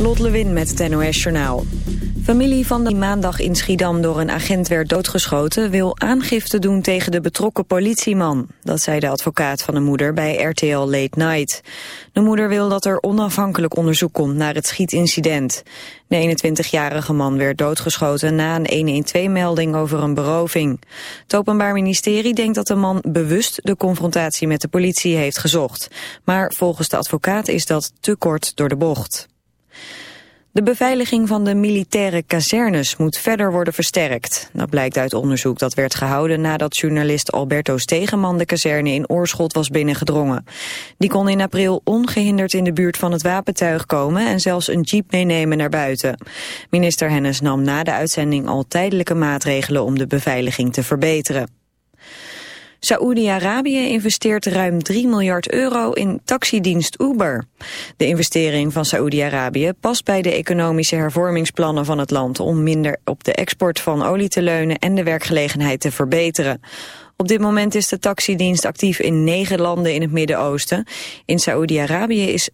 Lot Lewin met het NOS Journaal. Familie van de maandag in Schiedam door een agent werd doodgeschoten... wil aangifte doen tegen de betrokken politieman. Dat zei de advocaat van de moeder bij RTL Late Night. De moeder wil dat er onafhankelijk onderzoek komt naar het schietincident. De 21-jarige man werd doodgeschoten na een 112-melding over een beroving. Het Openbaar Ministerie denkt dat de man bewust de confrontatie met de politie heeft gezocht. Maar volgens de advocaat is dat te kort door de bocht. De beveiliging van de militaire kazernes moet verder worden versterkt. Dat blijkt uit onderzoek dat werd gehouden nadat journalist Alberto Stegeman de kazerne in Oorschot was binnengedrongen. Die kon in april ongehinderd in de buurt van het wapentuig komen en zelfs een jeep meenemen naar buiten. Minister Hennis nam na de uitzending al tijdelijke maatregelen om de beveiliging te verbeteren. Saoedi-Arabië investeert ruim 3 miljard euro in taxidienst Uber. De investering van Saoedi-Arabië past bij de economische hervormingsplannen van het land om minder op de export van olie te leunen en de werkgelegenheid te verbeteren. Op dit moment is de taxidienst actief in negen landen in het Midden-Oosten. In Saoedi-Arabië is 80%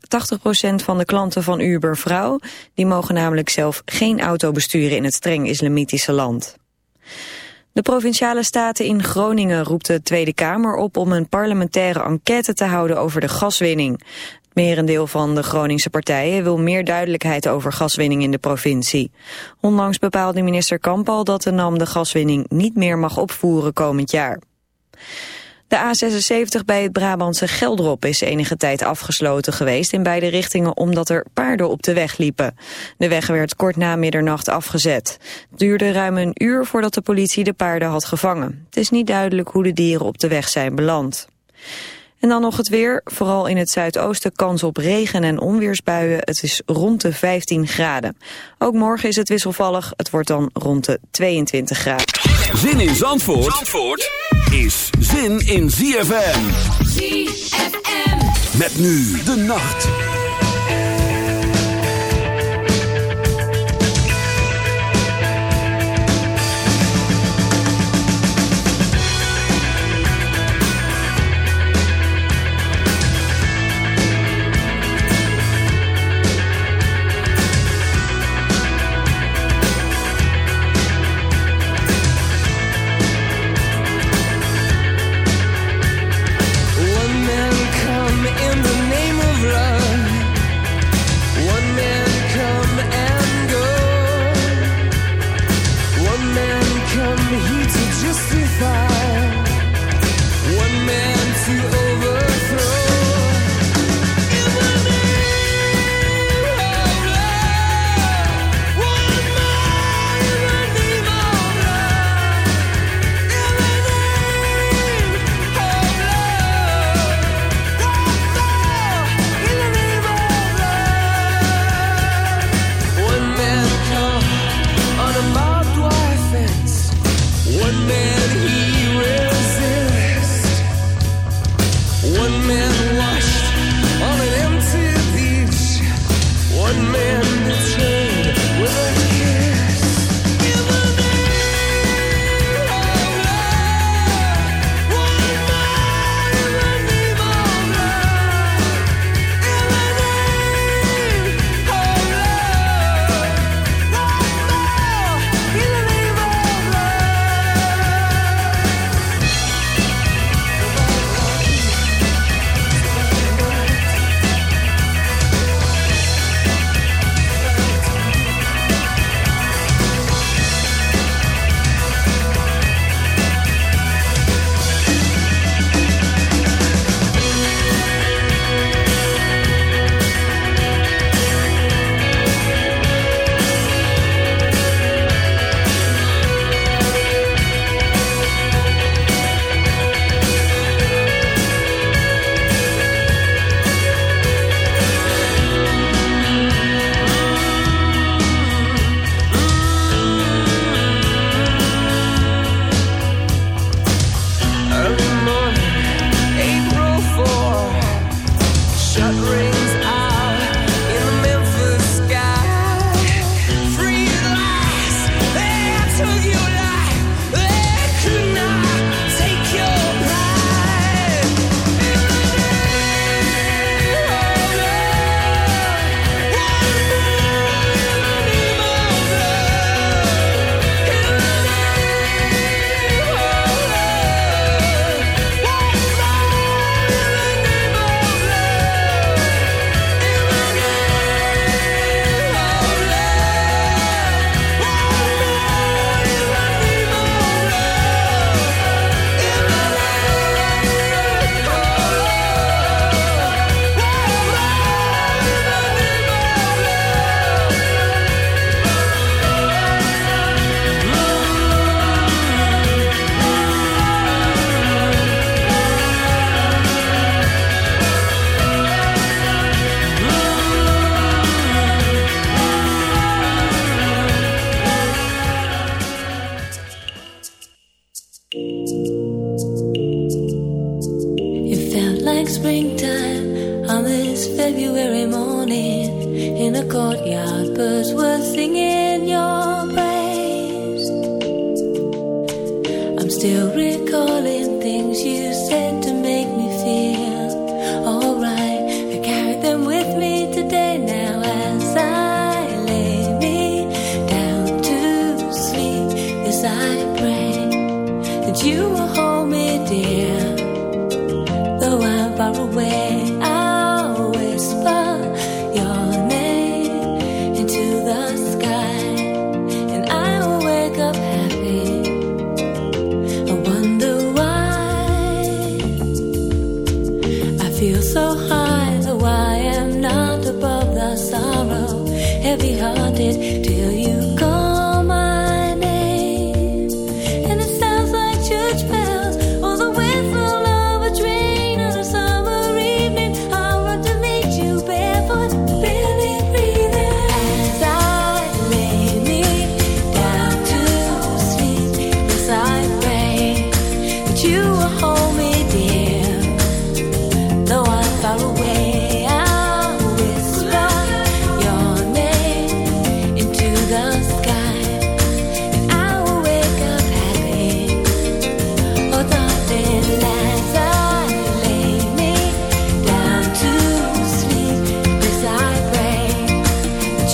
van de klanten van Uber vrouw. Die mogen namelijk zelf geen auto besturen in het streng islamitische land. De Provinciale Staten in Groningen roept de Tweede Kamer op om een parlementaire enquête te houden over de gaswinning. Merendeel van de Groningse partijen wil meer duidelijkheid over gaswinning in de provincie. Onlangs bepaalde minister Kampal dat de NAM de gaswinning niet meer mag opvoeren komend jaar. De A76 bij het Brabantse Geldrop is enige tijd afgesloten geweest in beide richtingen omdat er paarden op de weg liepen. De weg werd kort na middernacht afgezet. Het duurde ruim een uur voordat de politie de paarden had gevangen. Het is niet duidelijk hoe de dieren op de weg zijn beland. En dan nog het weer. Vooral in het zuidoosten kans op regen- en onweersbuien. Het is rond de 15 graden. Ook morgen is het wisselvallig. Het wordt dan rond de 22 graden. Zin in Zandvoort, Zandvoort is zin in ZFM. ZFM. Met nu de nacht.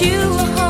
you a home.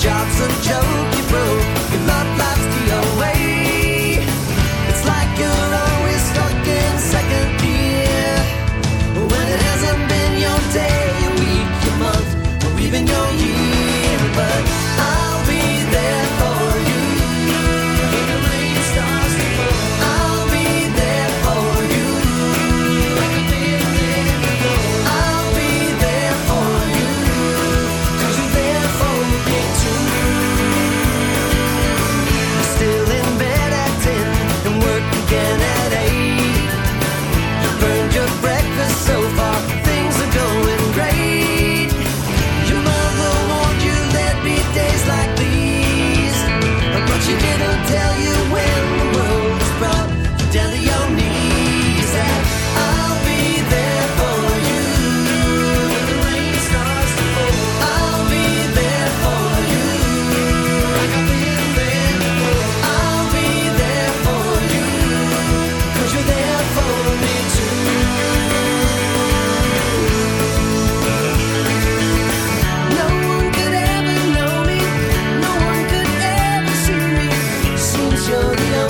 job's a joke you broke. you're the only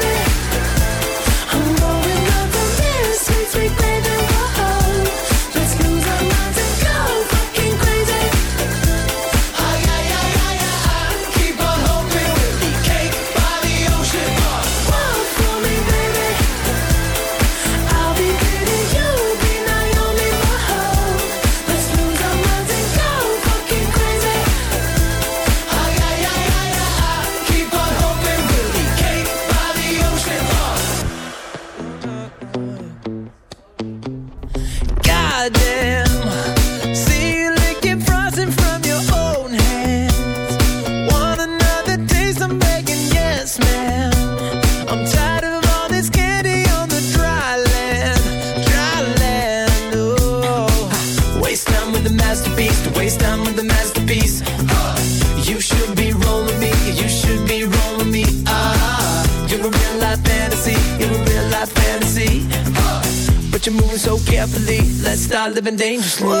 Living dangerously.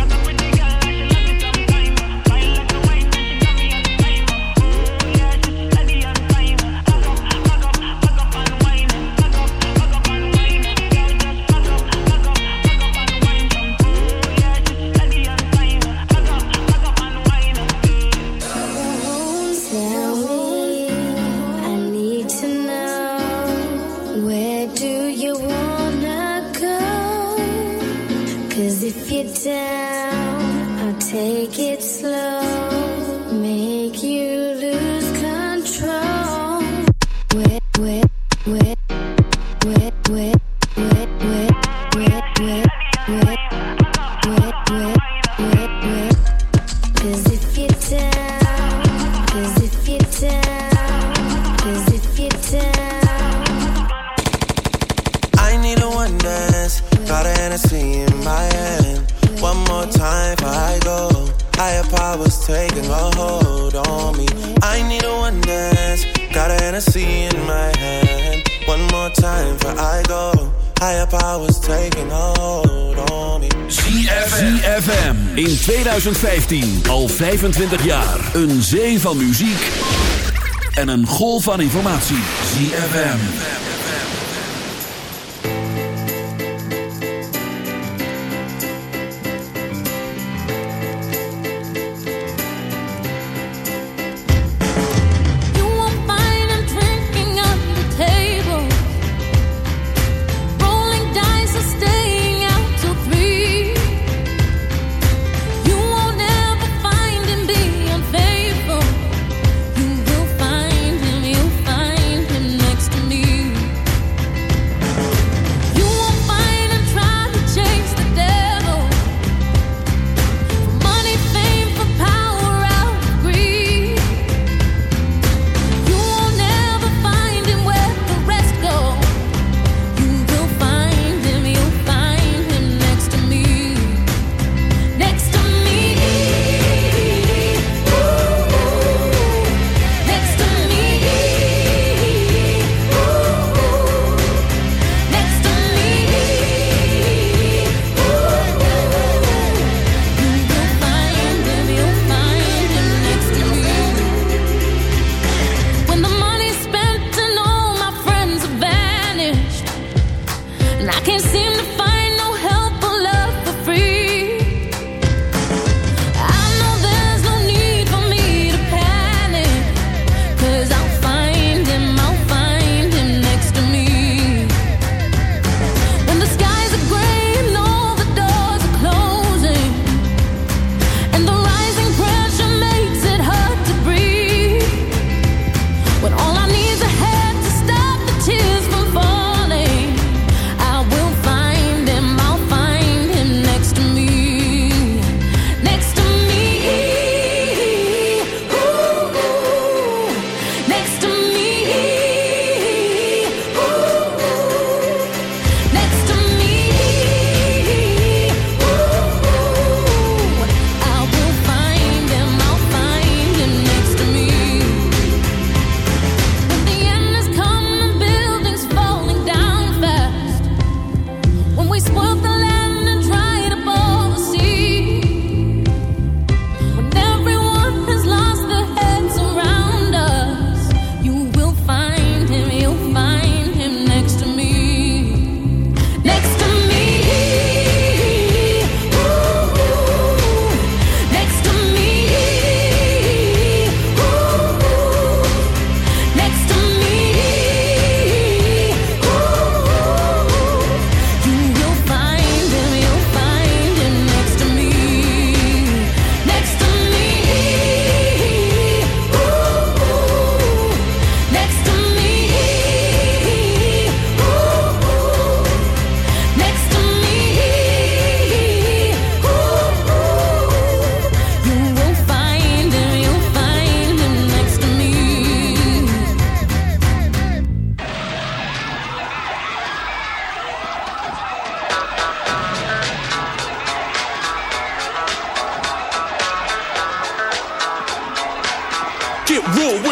fantasy in my head. One more time before I go. Higher powers taking a hold on me. I need a one dance. Got a Hennessy in my hand. One more time before I go. Higher powers taking a hold on me. ZFM. In 2015. Al 25 jaar. Een zee van muziek. En een golf van informatie. ZFM.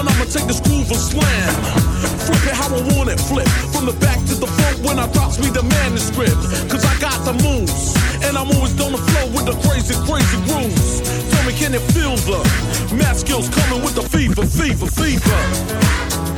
on, I'ma take this groove and slam. Flip it how I want it, flip. From the back to the front when I drops me the manuscript. Cause I got the moves. And I'm always on the flow with the crazy, crazy grooves. Tell me, can it feel the math skills coming with the fever, fever, fever?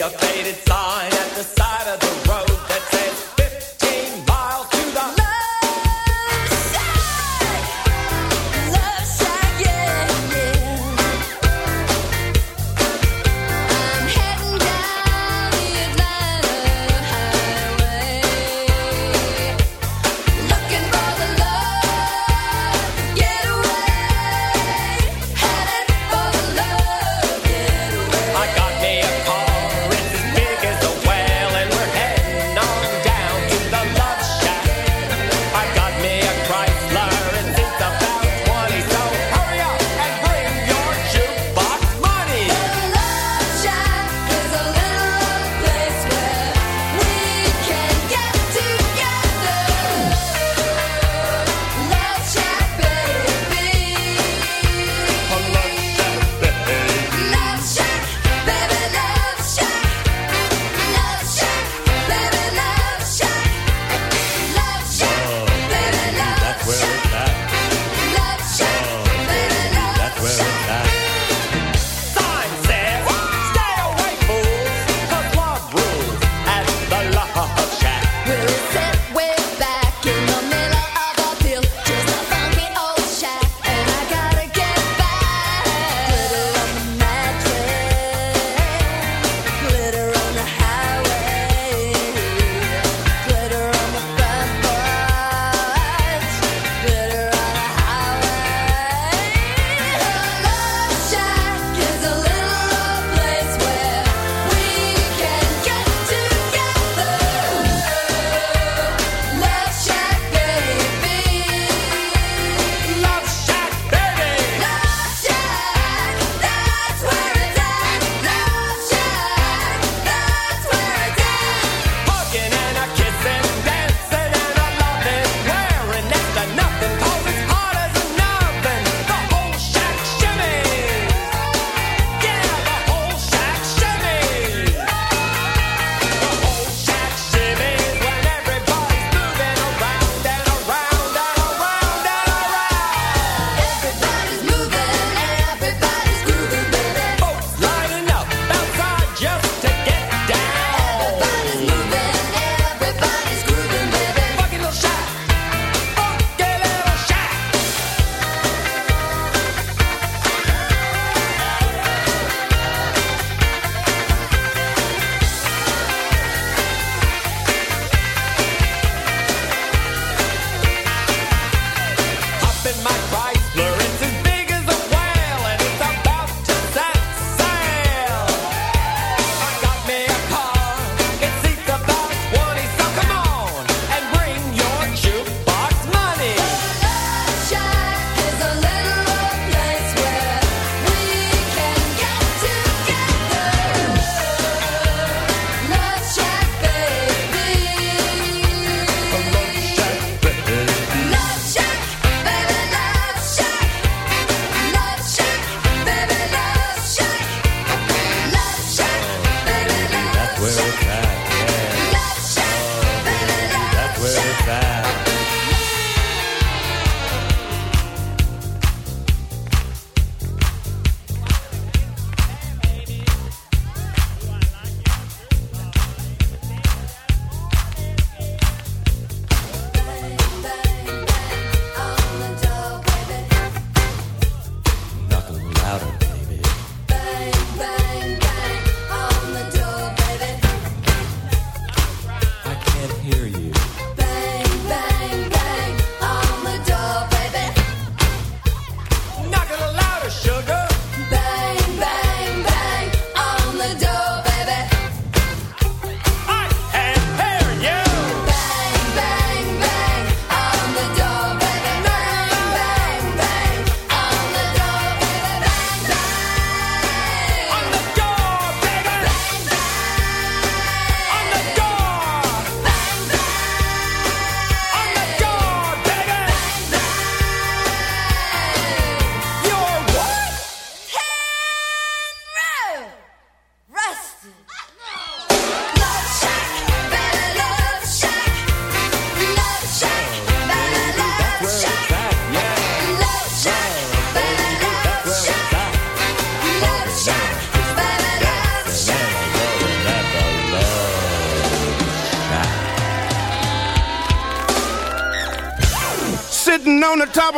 a faded sign at the side of the road.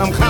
I'm